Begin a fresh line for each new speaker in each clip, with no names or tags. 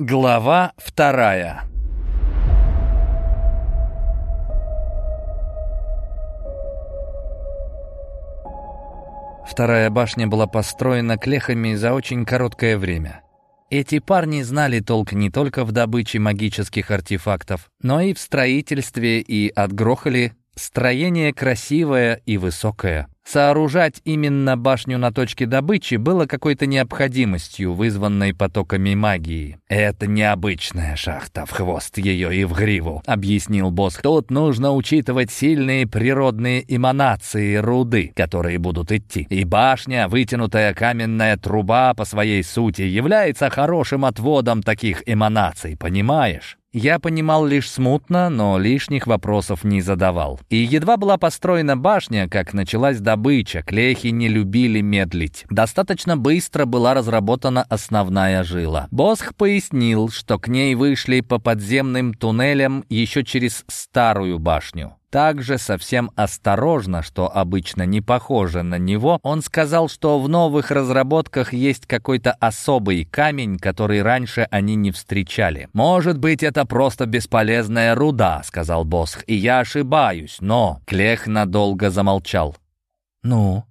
Глава вторая Вторая башня была построена клехами за очень короткое время. Эти парни знали толк не только в добыче магических артефактов, но и в строительстве и отгрохали строение красивое и высокое. Сооружать именно башню на точке добычи было какой-то необходимостью, вызванной потоками магии. «Это необычная шахта, в хвост ее и в гриву», — объяснил босс. «Тут нужно учитывать сильные природные эманации руды, которые будут идти. И башня, вытянутая каменная труба по своей сути, является хорошим отводом таких эманаций, понимаешь?» Я понимал лишь смутно, но лишних вопросов не задавал. И едва была построена башня, как началась добыча, клехи не любили медлить. Достаточно быстро была разработана основная жила. Босх пояснил, что к ней вышли по подземным туннелям еще через старую башню. Также совсем осторожно, что обычно не похоже на него, он сказал, что в новых разработках есть какой-то особый камень, который раньше они не встречали. «Может быть, это просто бесполезная руда», — сказал Босх, — «и я ошибаюсь, но...» Клех надолго замолчал. «Ну?»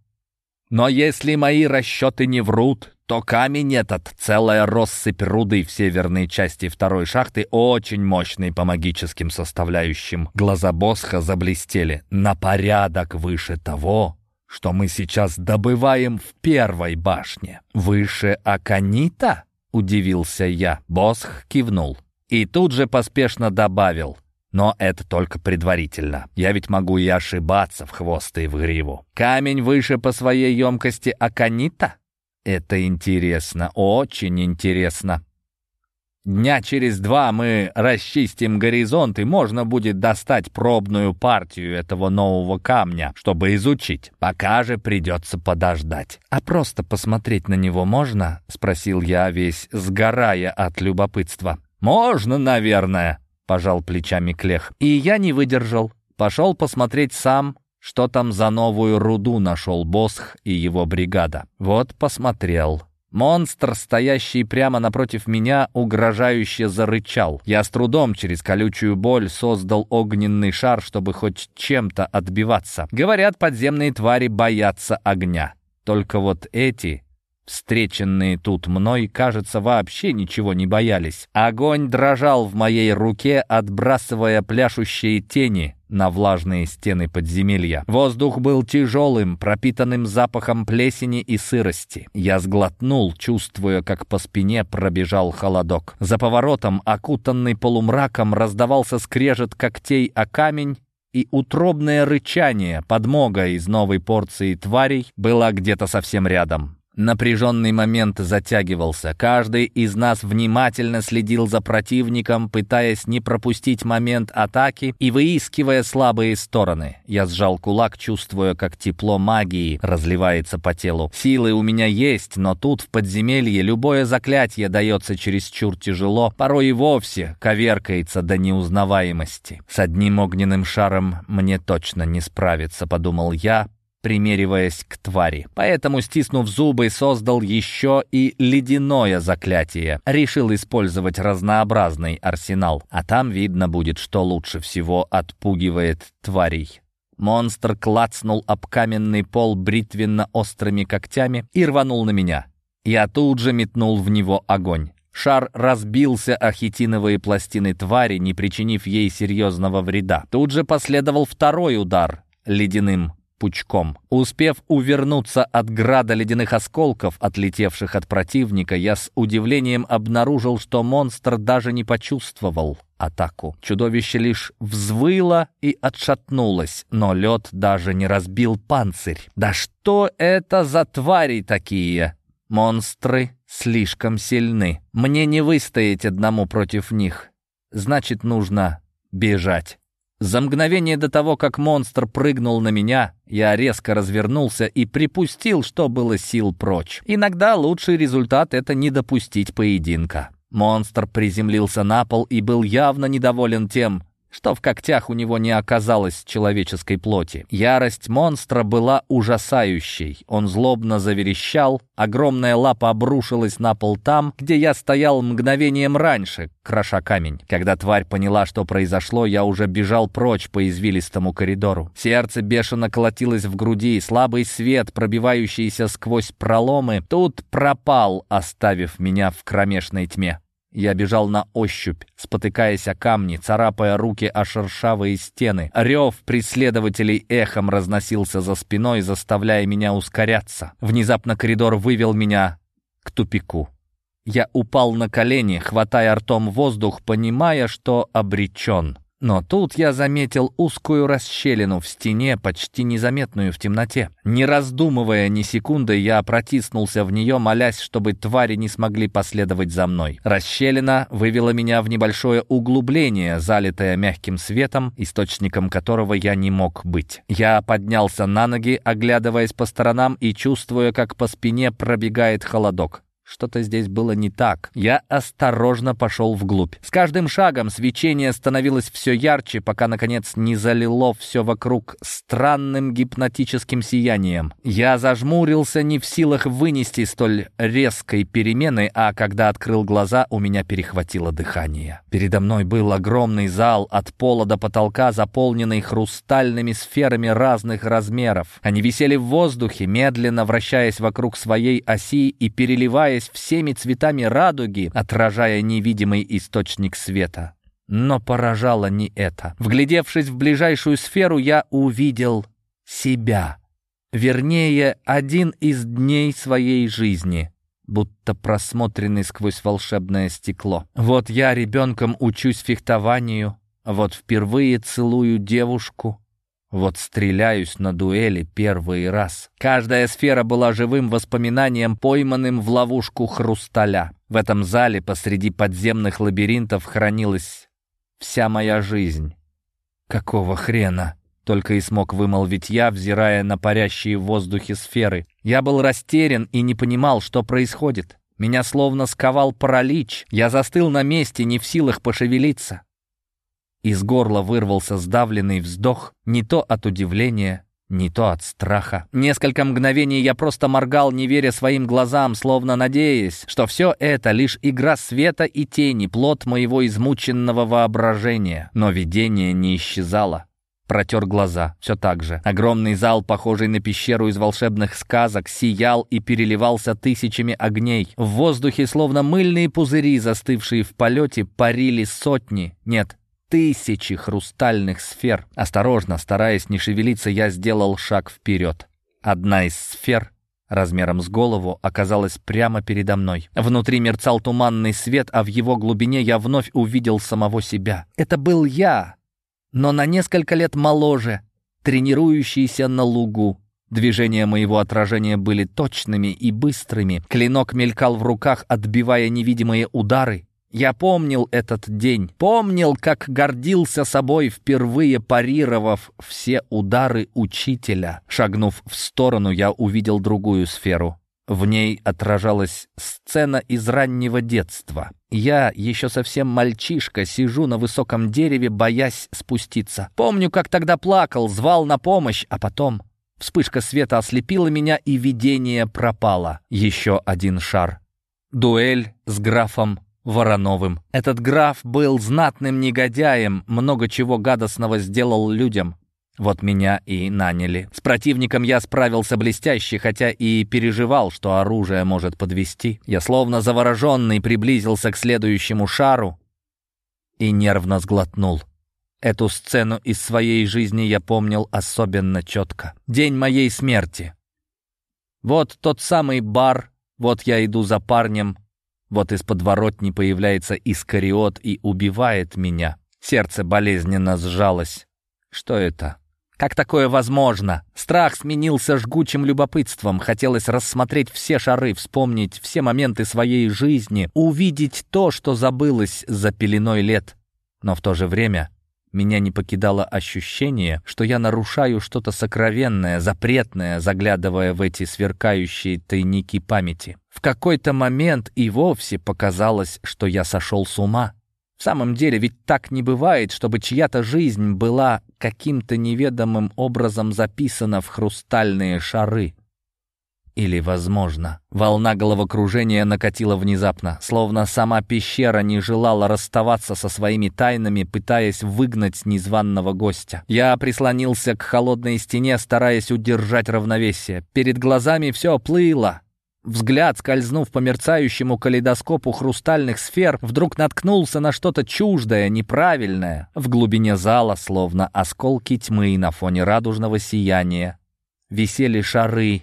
«Но если мои расчеты не врут, то камень этот, целая россыпь руды в северной части второй шахты, очень мощный по магическим составляющим. Глаза Босха заблестели на порядок выше того, что мы сейчас добываем в первой башне. «Выше Аканита?» — удивился я. Босх кивнул. И тут же поспешно добавил. Но это только предварительно. Я ведь могу и ошибаться в хвост и в гриву. Камень выше по своей емкости Аканита? Это интересно, очень интересно. Дня через два мы расчистим горизонт, и можно будет достать пробную партию этого нового камня, чтобы изучить. Пока же придется подождать. «А просто посмотреть на него можно?» — спросил я, весь сгорая от любопытства. «Можно, наверное», — пожал плечами Клех. И я не выдержал. Пошел посмотреть сам, что там за новую руду нашел Босх и его бригада? Вот посмотрел. Монстр, стоящий прямо напротив меня, угрожающе зарычал. Я с трудом через колючую боль создал огненный шар, чтобы хоть чем-то отбиваться. Говорят, подземные твари боятся огня. Только вот эти Встреченные тут мной, кажется, вообще ничего не боялись. Огонь дрожал в моей руке, отбрасывая пляшущие тени на влажные стены подземелья. Воздух был тяжелым, пропитанным запахом плесени и сырости. Я сглотнул, чувствуя, как по спине пробежал холодок. За поворотом, окутанный полумраком, раздавался скрежет когтей о камень, и утробное рычание, подмога из новой порции тварей, была где-то совсем рядом. Напряженный момент затягивался. Каждый из нас внимательно следил за противником, пытаясь не пропустить момент атаки и выискивая слабые стороны. Я сжал кулак, чувствуя, как тепло магии разливается по телу. Силы у меня есть, но тут, в подземелье, любое заклятие дается чересчур тяжело, порой и вовсе коверкается до неузнаваемости. С одним огненным шаром мне точно не справиться, подумал я, примериваясь к твари. Поэтому, стиснув зубы, создал еще и ледяное заклятие. Решил использовать разнообразный арсенал, а там видно будет, что лучше всего отпугивает тварей. Монстр клацнул об каменный пол бритвенно-острыми когтями и рванул на меня. Я тут же метнул в него огонь. Шар разбился о хитиновые пластины твари, не причинив ей серьезного вреда. Тут же последовал второй удар ледяным пучком. Успев увернуться от града ледяных осколков, отлетевших от противника, я с удивлением обнаружил, что монстр даже не почувствовал атаку. Чудовище лишь взвыло и отшатнулось, но лед даже не разбил панцирь. «Да что это за твари такие?» «Монстры слишком сильны. Мне не выстоять одному против них. Значит, нужно бежать». За мгновение до того, как монстр прыгнул на меня, я резко развернулся и припустил, что было сил прочь. Иногда лучший результат — это не допустить поединка. Монстр приземлился на пол и был явно недоволен тем, что в когтях у него не оказалось человеческой плоти. Ярость монстра была ужасающей. Он злобно заверещал, огромная лапа обрушилась на пол там, где я стоял мгновением раньше, кроша камень. Когда тварь поняла, что произошло, я уже бежал прочь по извилистому коридору. Сердце бешено колотилось в груди, слабый свет, пробивающийся сквозь проломы, тут пропал, оставив меня в кромешной тьме. Я бежал на ощупь, спотыкаясь о камни, царапая руки о шершавые стены. Рев преследователей эхом разносился за спиной, заставляя меня ускоряться. Внезапно коридор вывел меня к тупику. Я упал на колени, хватая ртом воздух, понимая, что обречен. Но тут я заметил узкую расщелину в стене, почти незаметную в темноте. Не раздумывая ни секунды, я протиснулся в нее, молясь, чтобы твари не смогли последовать за мной. Расщелина вывела меня в небольшое углубление, залитое мягким светом, источником которого я не мог быть. Я поднялся на ноги, оглядываясь по сторонам и чувствуя, как по спине пробегает холодок. Что-то здесь было не так. Я осторожно пошел вглубь. С каждым шагом свечение становилось все ярче, пока, наконец, не залило все вокруг странным гипнотическим сиянием. Я зажмурился, не в силах вынести столь резкой перемены, а когда открыл глаза, у меня перехватило дыхание. Передо мной был огромный зал от пола до потолка, заполненный хрустальными сферами разных размеров. Они висели в воздухе, медленно вращаясь вокруг своей оси и переливаясь переливаясь всеми цветами радуги, отражая невидимый источник света. Но поражало не это. Вглядевшись в ближайшую сферу, я увидел себя. Вернее, один из дней своей жизни будто просмотренный сквозь волшебное стекло. Вот я ребенком учусь фехтованию, вот впервые целую девушку, вот стреляюсь на дуэли первый раз. Каждая сфера была живым воспоминанием, пойманным в ловушку хрусталя. В этом зале посреди подземных лабиринтов хранилась вся моя жизнь. Какого хрена? Только и смог вымолвить я, взирая на парящие в воздухе сферы. Я был растерян и не понимал, что происходит. Меня словно сковал паралич. Я застыл на месте, не в силах пошевелиться. Из горла вырвался сдавленный вздох, не то от удивления, не то от страха. Несколько мгновений я просто моргал, не веря своим глазам, словно надеясь, что все это лишь игра света и тени, плод моего измученного воображения. Но видение не исчезало. Протер глаза, все так же. Огромный зал, похожий на пещеру из волшебных сказок, сиял и переливался тысячами огней. В воздухе, словно мыльные пузыри, застывшие в полете, парили сотни, нет, тысячи хрустальных сфер. Осторожно, стараясь не шевелиться, я сделал шаг вперед. Одна из сфер размером с голову оказалась прямо передо мной. Внутри мерцал туманный свет, а в его глубине я вновь увидел самого себя. Это был я, но на несколько лет моложе, тренирующийся на лугу. Движения моего отражения были точными и быстрыми. Клинок мелькал в руках, отбивая невидимые удары. Я помнил этот день, помнил, как гордился собой, впервые парировав все удары учителя. Шагнув в сторону, я увидел другую сферу. В ней отражалась сцена из раннего детства. Я, еще совсем мальчишка, сижу на высоком дереве, боясь спуститься. Помню, как тогда плакал, звал на помощь, а потом... Вспышка света ослепила меня, и видение пропало. Еще один шар. Дуэль с графом Вороновым. Этот граф был знатным негодяем, много чего гадостного сделал людям. Вот меня и наняли. С противником я справился блестяще, хотя и переживал, что оружие может подвести. Я словно завороженный приблизился к следующему шару и нервно сглотнул. Эту сцену из своей жизни я помнил особенно четко. День моей смерти. Вот тот самый бар, вот я иду за парнем, вот из подворотни появляется Искариот и убивает меня. Сердце болезненно сжалось. Что это? Как такое возможно? Страх сменился жгучим любопытством. Хотелось рассмотреть все шары, вспомнить все моменты своей жизни, увидеть то, что забылось за пеленой лет. Но в то же время меня не покидало ощущение, что я нарушаю что-то сокровенное, запретное, заглядывая в эти сверкающие тайники памяти. В какой-то момент и вовсе показалось, что я сошел с ума. В самом деле, ведь так не бывает, чтобы чья-то жизнь была каким-то неведомым образом записана в хрустальные шары. Или, возможно, волна головокружения накатила внезапно, словно сама пещера не желала расставаться со своими тайнами, пытаясь выгнать незваного гостя. Я прислонился к холодной стене, стараясь удержать равновесие. Перед глазами все плыло. Взгляд, скользнув по мерцающему калейдоскопу хрустальных сфер, вдруг наткнулся на что-то чуждое, неправильное. В глубине зала, словно осколки тьмы на фоне радужного сияния, висели шары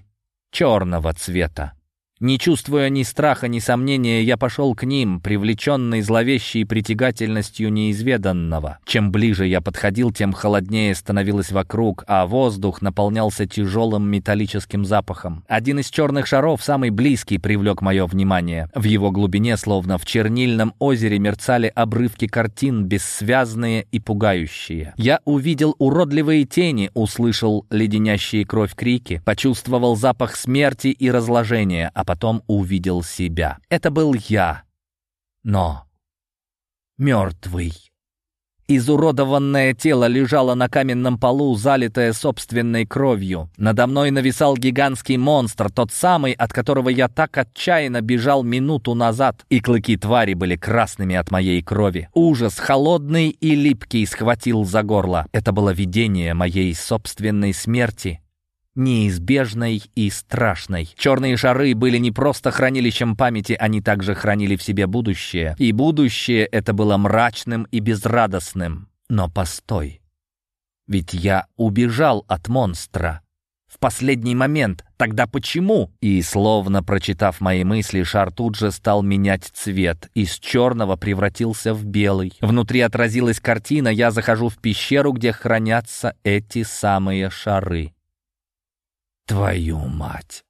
черного цвета. Не чувствуя ни страха, ни сомнения, я пошел к ним, привлеченный зловещей притягательностью неизведанного. Чем ближе я подходил, тем холоднее становилось вокруг, а воздух наполнялся тяжелым металлическим запахом. Один из черных шаров, самый близкий, привлек мое внимание. В его глубине, словно в чернильном озере, мерцали обрывки картин, бессвязные и пугающие. Я увидел уродливые тени, услышал леденящие кровь крики, почувствовал запах смерти и разложения, а потом увидел себя. Это был я, но мертвый. Изуродованное тело лежало на каменном полу, залитое собственной кровью. Надо мной нависал гигантский монстр, тот самый, от которого я так отчаянно бежал минуту назад, и клыки твари были красными от моей крови. Ужас, холодный и липкий, схватил за горло. Это было видение моей собственной смерти, неизбежной и страшной. Черные шары были не просто хранилищем памяти, они также хранили в себе будущее. И будущее это было мрачным и безрадостным. Но постой. Ведь я убежал от монстра. В последний момент. Тогда почему? И, словно прочитав мои мысли, шар тут же стал менять цвет. Из черного превратился в белый. Внутри отразилась картина. Я захожу в пещеру, где хранятся эти самые шары. Твою мать!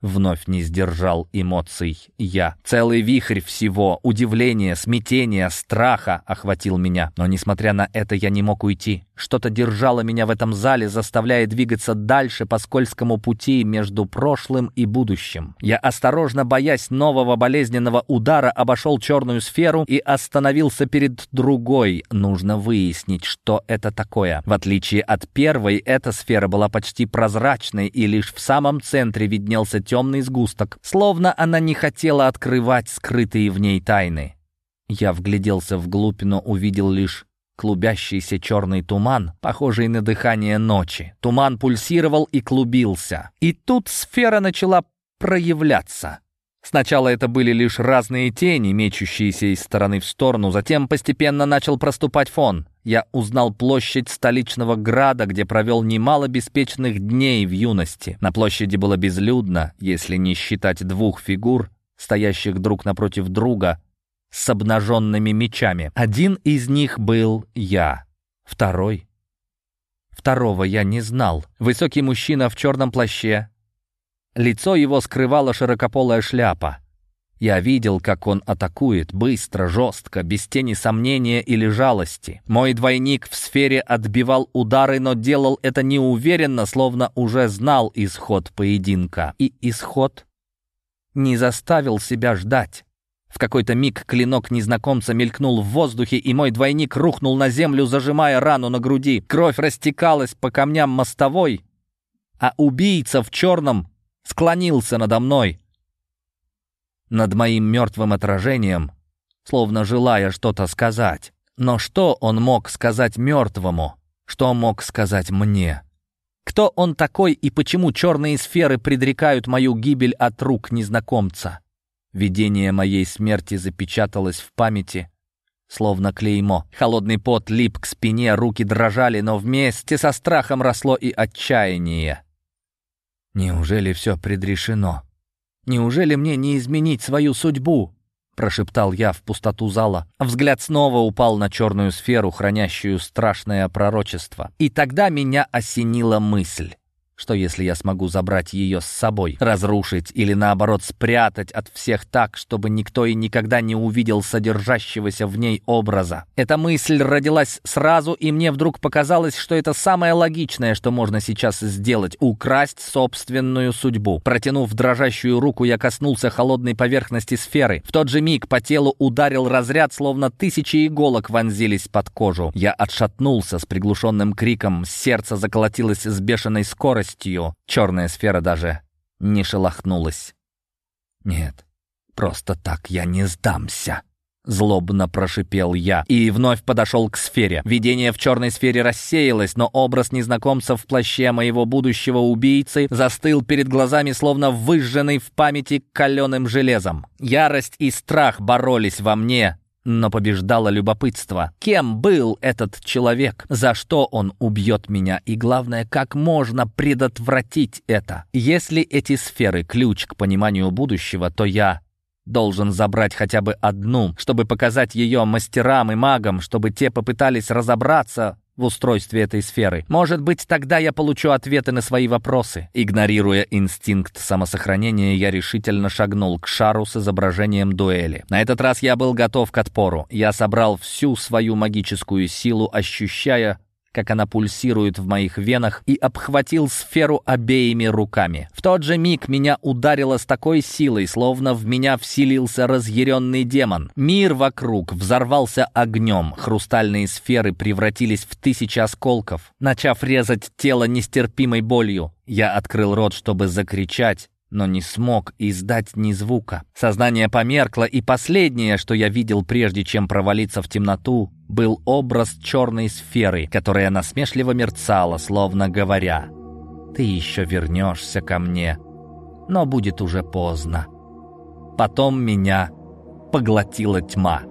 Вновь не сдержал эмоций я. Целый вихрь всего, удивления, смятения, страха охватил меня. Но, несмотря на это, я не мог уйти. Что-то держало меня в этом зале, заставляя двигаться дальше по скользкому пути между прошлым и будущим. Я, осторожно боясь нового болезненного удара, обошел черную сферу и остановился перед другой. Нужно выяснить, что это такое. В отличие от первой, эта сфера была почти прозрачной, и лишь в самом центре виднелся темный сгусток, словно она не хотела открывать скрытые в ней тайны. Я вгляделся вглубь, но увидел лишь клубящийся черный туман, похожий на дыхание ночи. Туман пульсировал и клубился. И тут сфера начала проявляться. Сначала это были лишь разные тени, мечущиеся из стороны в сторону, затем постепенно начал проступать фон. Я узнал площадь столичного града, где провел немало беспечных дней в юности. На площади было безлюдно, если не считать двух фигур, стоящих друг напротив друга, с обнаженными мечами. Один из них был я, второй... Второго я не знал. Высокий мужчина в черном плаще. Лицо его скрывала широкополая шляпа. Я видел, как он атакует, быстро, жестко, без тени сомнения или жалости. Мой двойник в сфере отбивал удары, но делал это неуверенно, словно уже знал исход поединка. И исход не заставил себя ждать. В какой-то миг клинок незнакомца мелькнул в воздухе, и мой двойник рухнул на землю, зажимая рану на груди. Кровь растекалась по камням мостовой, а убийца в черном склонился надо мной над моим мертвым отражением, словно желая что-то сказать. Но что он мог сказать мертвому? Что мог сказать мне? Кто он такой и почему черные сферы предрекают мою гибель от рук незнакомца? Видение моей смерти запечаталось в памяти, словно клеймо. Холодный пот лип к спине, руки дрожали, но вместе со страхом росло и отчаяние. Неужели все предрешено? Неужели мне не изменить свою судьбу?» прошептал я в пустоту зала. Взгляд снова упал на черную сферу, хранящую страшное пророчество. И тогда меня осенила мысль. Что если я смогу забрать ее с собой, разрушить или наоборот спрятать от всех так, чтобы никто и никогда не увидел содержащегося в ней образа? Эта мысль родилась сразу, и мне вдруг показалось, что это самое логичное, что можно сейчас сделать — украсть собственную судьбу. Протянув дрожащую руку, я коснулся холодной поверхности сферы. В тот же миг по телу ударил разряд, словно тысячи иголок вонзились под кожу. Я отшатнулся с приглушенным криком, сердце заколотилось с бешеной скоростью, полностью. Черная сфера даже не шелохнулась. «Нет, просто так я не сдамся», — злобно прошипел я и вновь подошел к сфере. Видение в черной сфере рассеялось, но образ незнакомца в плаще моего будущего убийцы застыл перед глазами, словно выжженный в памяти каленым железом. Ярость и страх боролись во мне, но побеждало любопытство. Кем был этот человек? За что он убьет меня? И главное, как можно предотвратить это? Если эти сферы — ключ к пониманию будущего, то я должен забрать хотя бы одну, чтобы показать ее мастерам и магам, чтобы те попытались разобраться в устройстве этой сферы. Может быть, тогда я получу ответы на свои вопросы. Игнорируя инстинкт самосохранения, я решительно шагнул к шару с изображением дуэли. На этот раз я был готов к отпору. Я собрал всю свою магическую силу, ощущая, как она пульсирует в моих венах, и обхватил сферу обеими руками. В тот же миг меня ударило с такой силой, словно в меня вселился разъяренный демон. Мир вокруг взорвался огнем, хрустальные сферы превратились в тысячи осколков. Начав резать тело нестерпимой болью, я открыл рот, чтобы закричать, но не смог издать ни звука. Сознание померкло, и последнее, что я видел прежде, чем провалиться в темноту, был образ черной сферы, которая насмешливо мерцала, словно говоря «Ты еще вернешься ко мне, но будет уже поздно». Потом меня поглотила тьма.